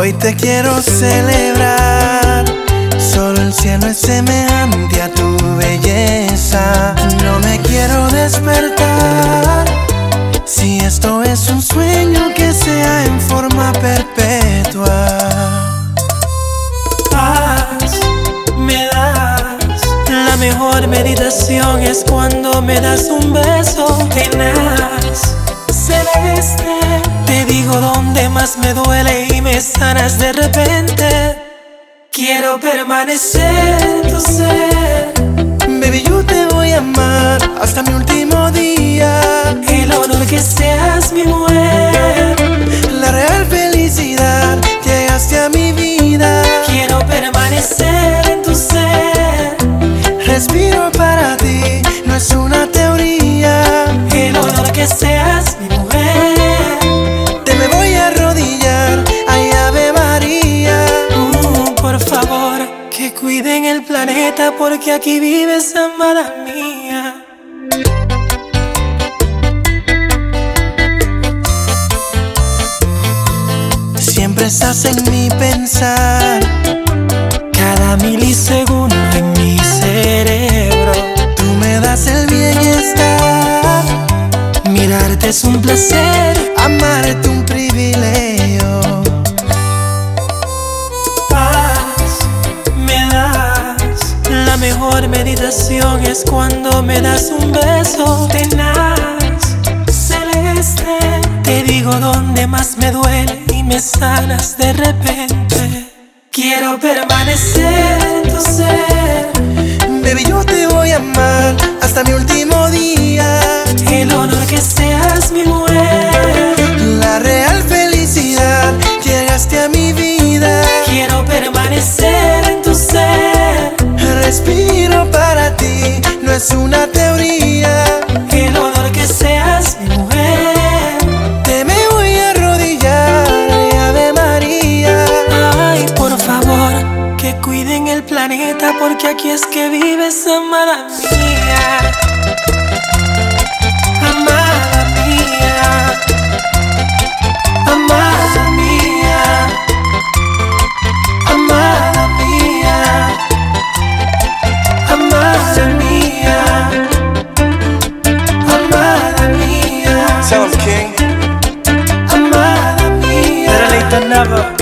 Hoy te quiero celebrar. Solo el cielo es semejante a tu belleza. No me quiero despertar. Si esto es un sueño que sea en forma perpetua. Paz me das. La mejor meditación es cuando me das un beso tenaz, más me duele y me sanas de repente. Quiero permanecer en tu ser. Baby, yo te voy a amar hasta mi último día. El honor que seas mi mujer. La real felicidad, llegaste a mi vida. Quiero permanecer en tu ser. Respiro para ti, no es una teoría. El honor que seas planeta porque aquí vives, amada mía. Siempre estás en mi pensar. Cada milisegundo en mi cerebro. Tú me das el bienestar. Mirarte es un placer. Amarte un privilegio. Mejor meditación es cuando me das un beso tenaz, celeste. Te digo donde más me duele y me sanas de repente. Quiero permanecer en tu ser. Baby, yo te voy a amar hasta mi último es una teoría. El honor que seas mi mujer. Te me voy a arrodillar, Ave María. Ay, por favor, que cuiden el planeta porque aquí es que vives, amada mía. Mía.